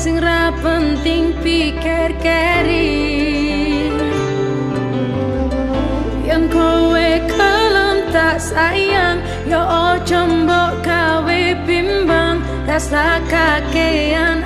sing ra penting pikir keri yang kowe kelem tak sayang yo ojo mbok gawe bimbang. Rasa kakean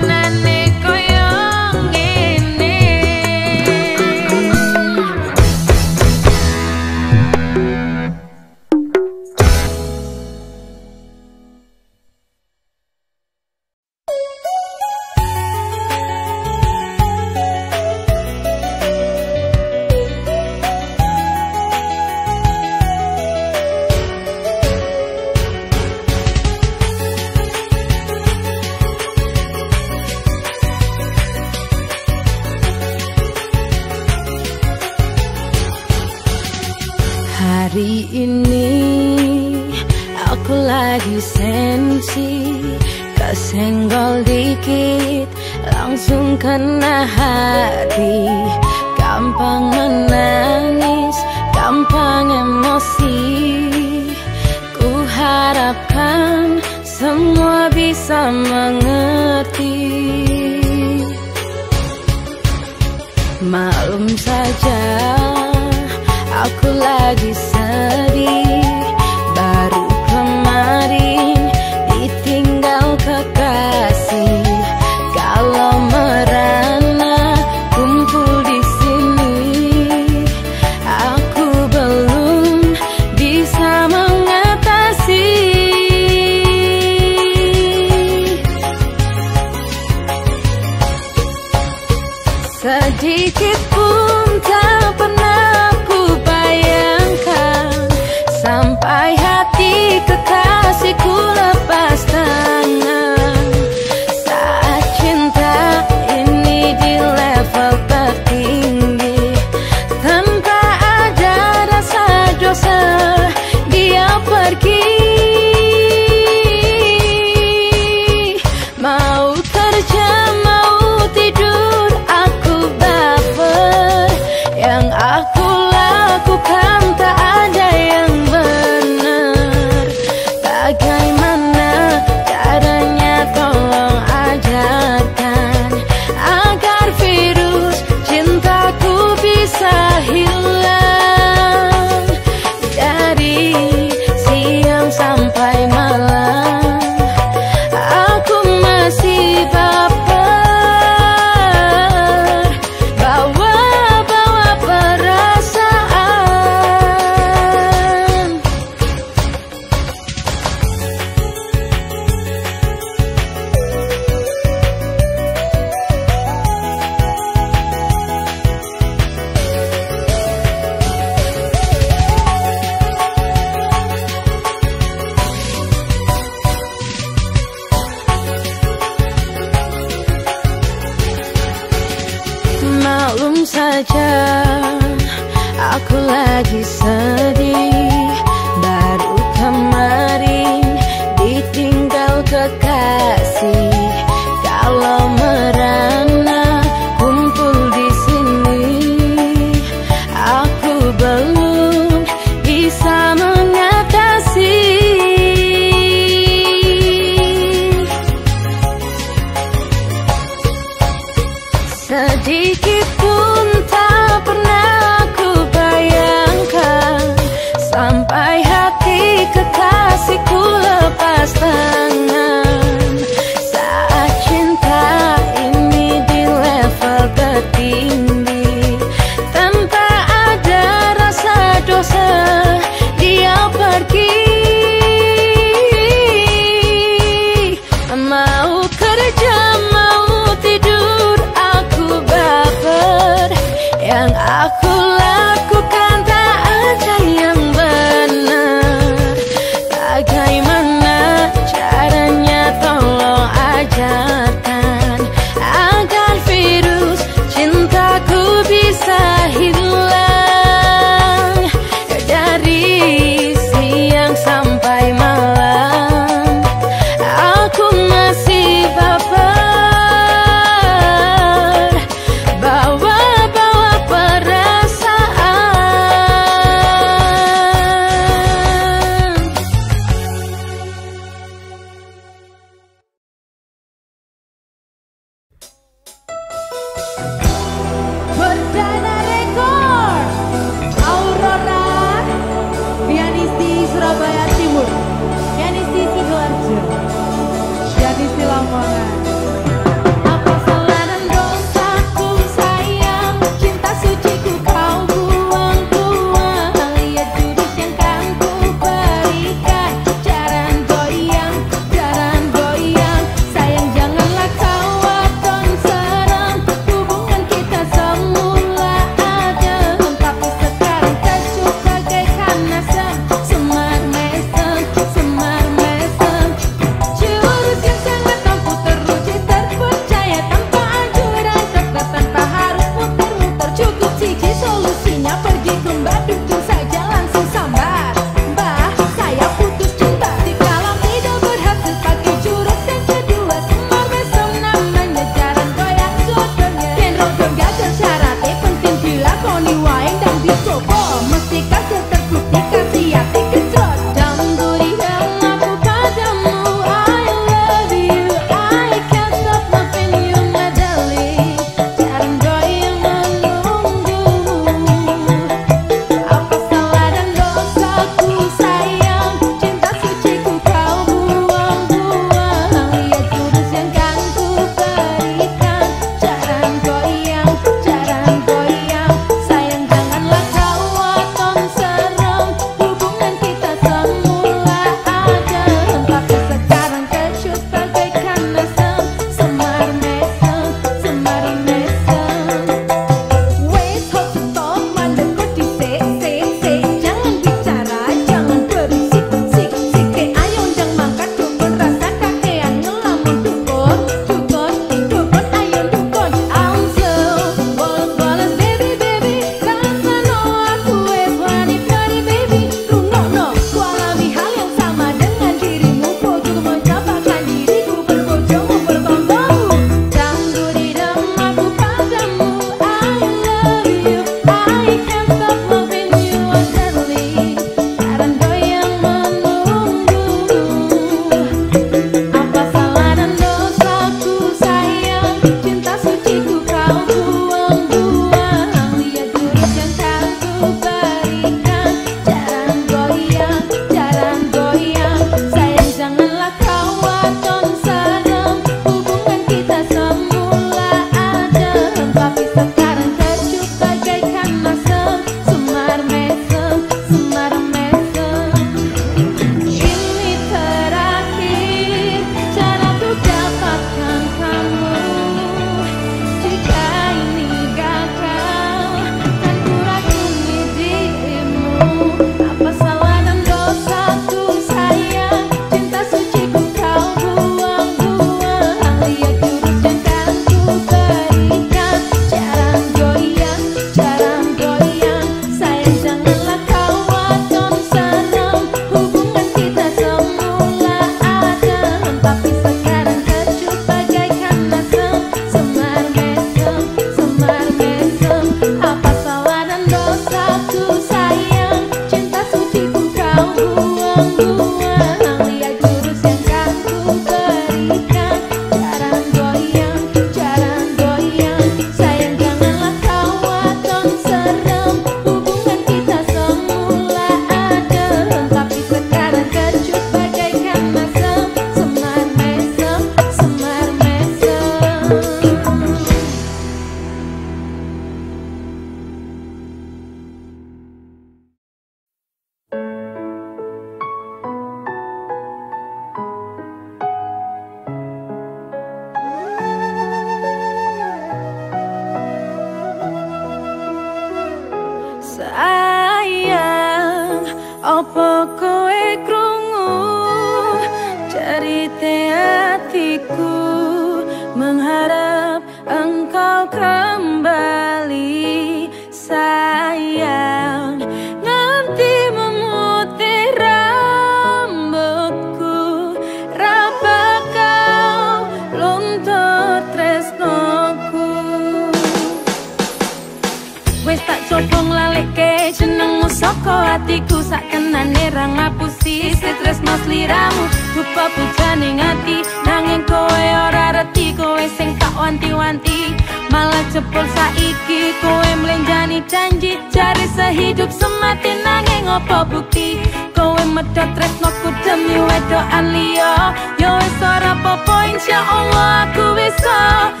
medot tresno kudemi wedo an liyo Yowes ora popo insya Allah aku besok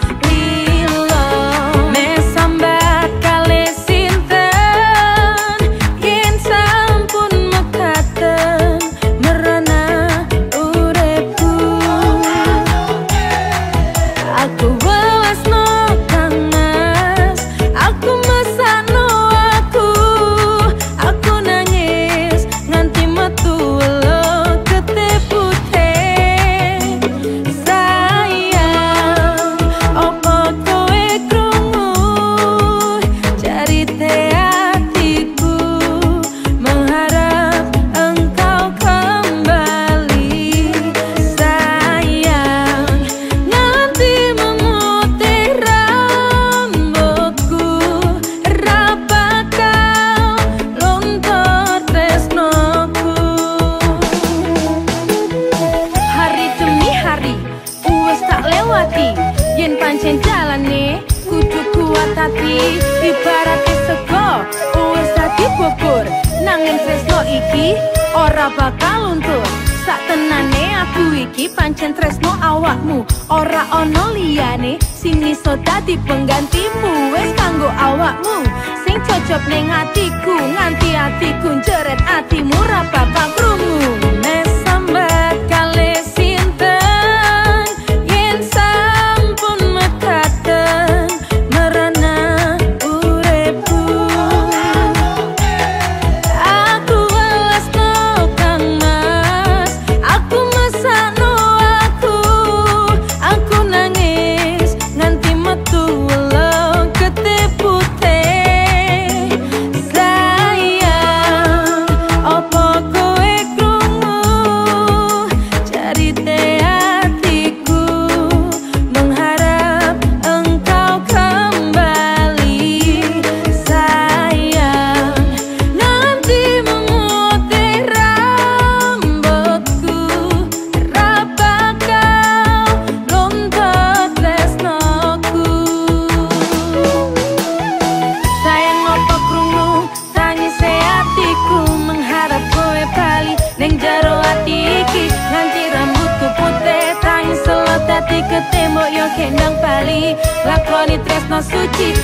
Ning atiku nganti atiku njeret.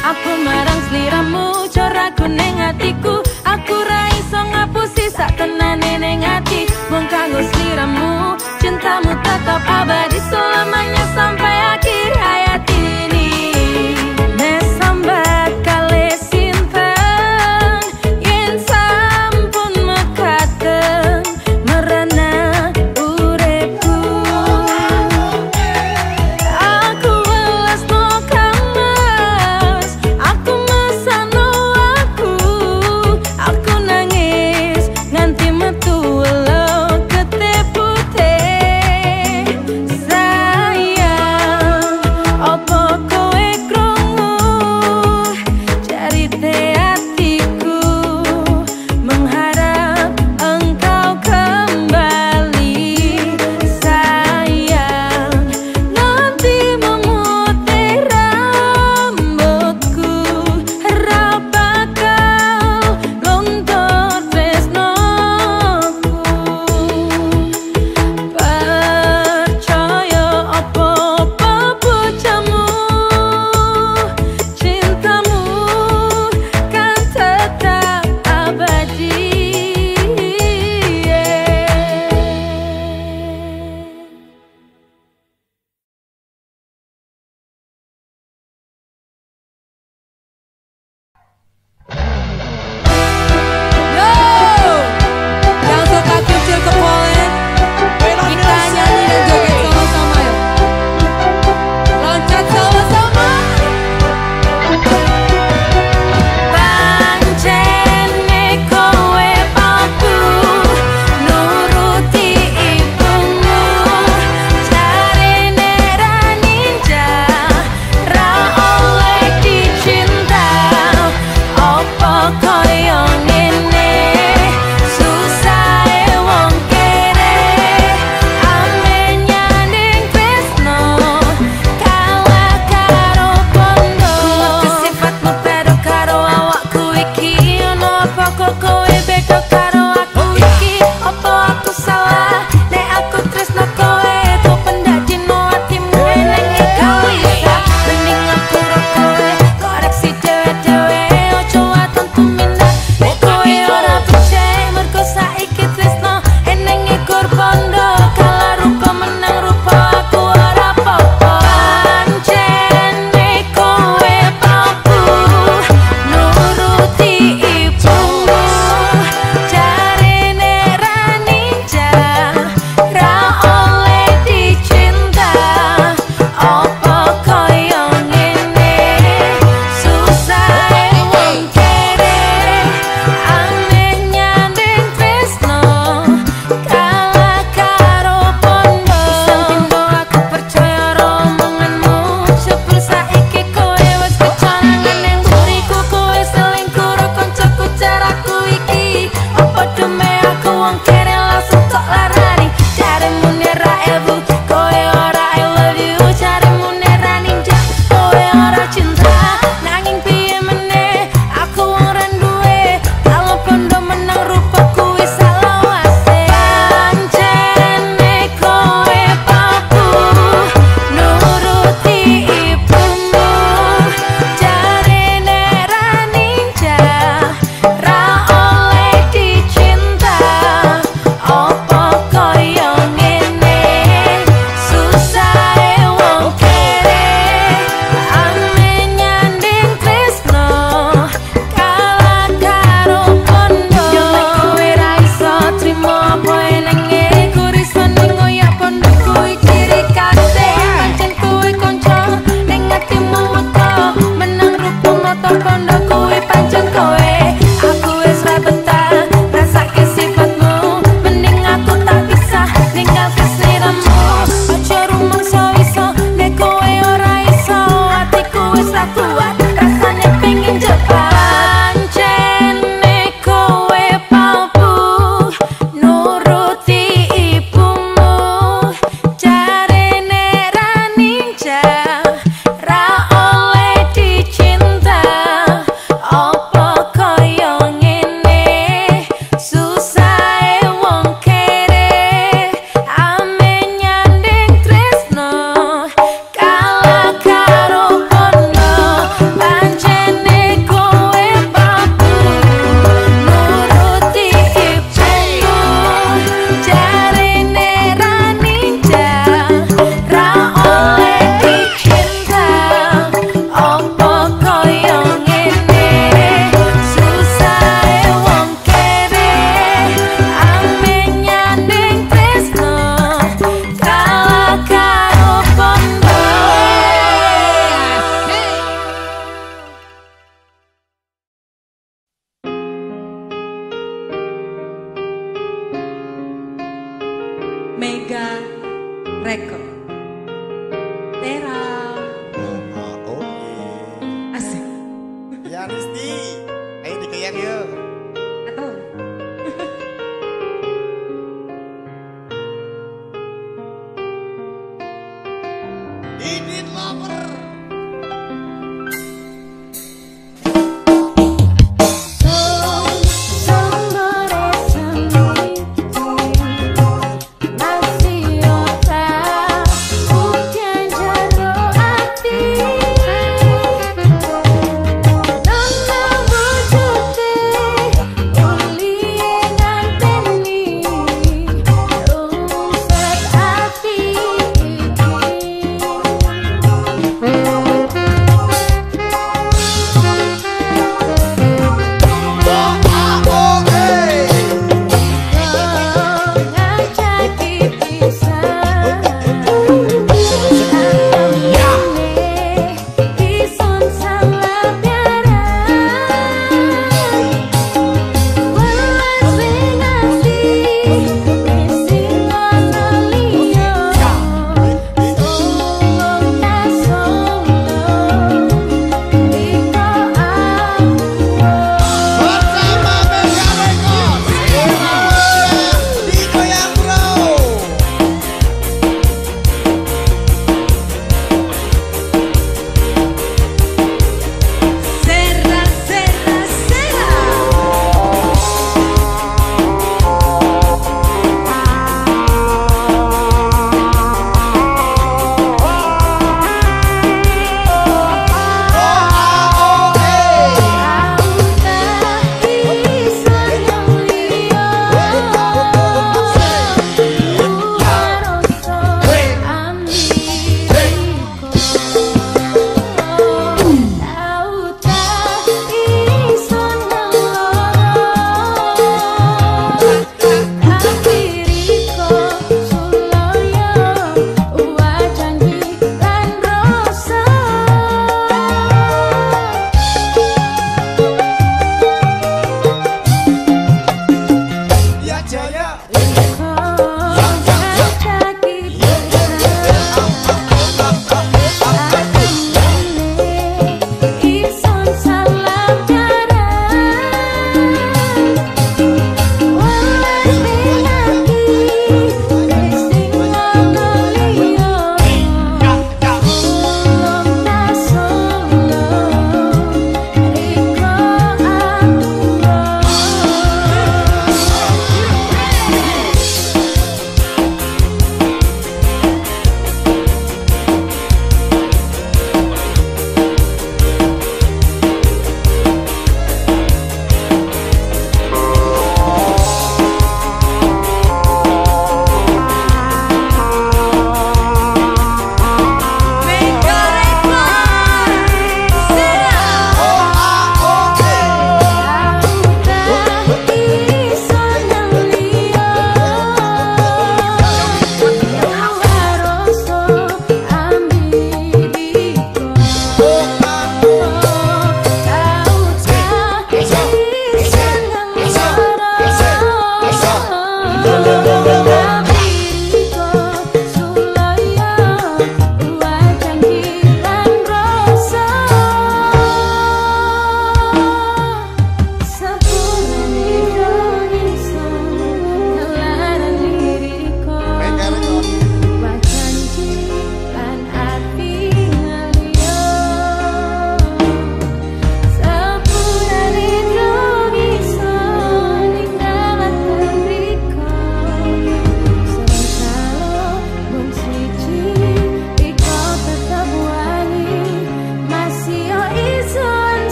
Aku marang sliramu Coraku nengatiku, Aku ra iso ngapusi Sak tenane neng hati Wong kanggo sliramu Cintamu tetap abadi so